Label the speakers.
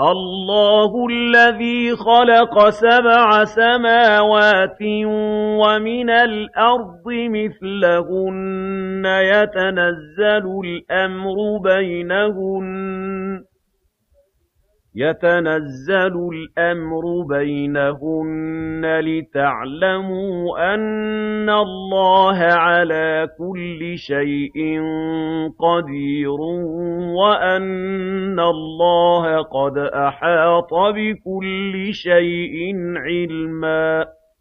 Speaker 1: الله الذي خلق سبع سماوات ومن الأرض مثلهن يتنزل الأمر بينهن يتنزل الأمر بينهن لتعلموا أن الله على كل شيء قدير وَأَنَّ اللَّهَ قَدْ أَحَاطَ بِكُلِّ شَيْءٍ عِلْمًا